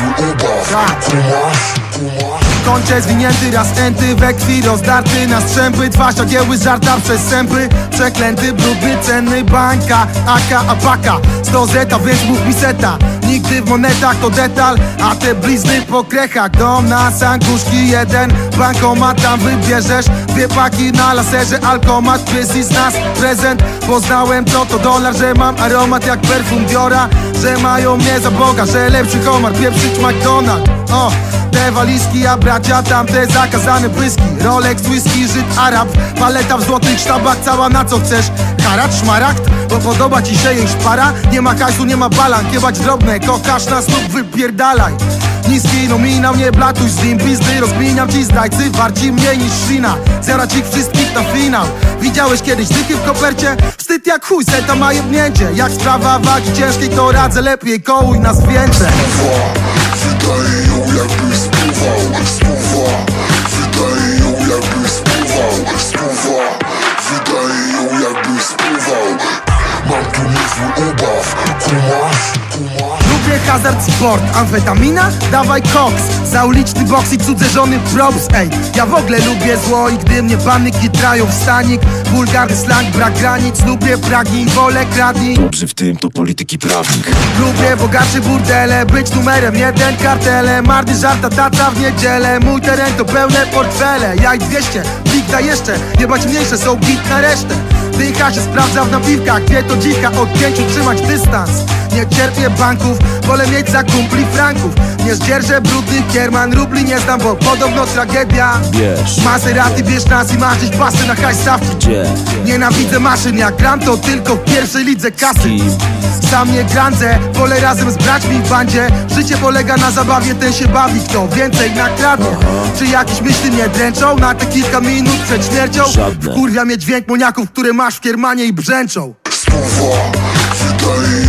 Uber, Kumar, Kumar. Kończę zwinięty, raz enty, we krwi rozdarty. Na strzępy, twarz ogieły żarta przez sępy. Przeklęty, brudny, cenny, bańka Aka, apaka, sto zeta, więc mów mi seta. Nigdy w monetach to detal, a te blizny po krechach. Dom na sankuszki, jeden bankomat tam wybierzesz. Dwie paki na laserze, alkomat, pysy z nas prezent Poznałem co to dolar, że mam aromat jak perfum Diora Że mają mnie za Boga, że lepszy komar, pieprzyć McDonald O, te walizki, a bracia tamte zakazane błyski. Rolex, whisky, Żyd, Arab Paleta w złotych sztabach, cała na co chcesz. Karat, szmaragd, bo podoba ci się jej szpara Nie ma hajsu, nie ma balan, kiebać drobne Kochasz na stóp, wypierdalaj. Niski nominał, nie blatuj z nim Pizdy rozkminiam ci zdrajcy Warci mniej niż szlina Zjarać ich wszystkich na finał. Widziałeś kiedyś dychy w kopercie? Wstyd jak chuj, seta ma jebnięcie. Jak sprawa wagi ciężkiej to radzę lepiej Kołuj nas więcej Stoi ją jakby stuwa hazard sport, amfetamina? Dawaj koks Za uliczny boks i cudze żony props, ej. Ja w ogóle lubię zło i gdy mnie bany kitrają w stanik. Wulgarny slang, brak granic Lubię pragi, wolę kradnij. Dobrzy w tym to polityki prawnik. Lubię bogaczy burdele, być numerem jeden kartele. Marny żarta tata w niedzielę. Mój teren to pełne portfele. Ja i 200, bigda jeszcze. Jebać mniejsze są git na resztę. Dycha się sprawdza w napiwkach. Wie to dziwka, od pięciu trzymać dystans Nie cierpię banków, wolę mieć za kumpli franków. Nie zdzierżę brudnych kierman Rubli nie znam, bo podobno tragedia. Bierz, Maseraty bierz nas i marzyć pasy na stawki gdzie? Nienawidzę maszyn, jak gram to tylko w pierwszej lidze kasy. Kim? Sam nie grandzę, wolę razem z braćmi w bandzie. Życie polega na zabawie, ten się bawi, kto więcej nakradnie. Czy jakieś myśli mnie dręczą? Na te kilka minut przed śmiercią? Żadne. Wkurwia mnie dźwięk moniaków, które masz w kiermanie i brzęczą. Spływa, wydaje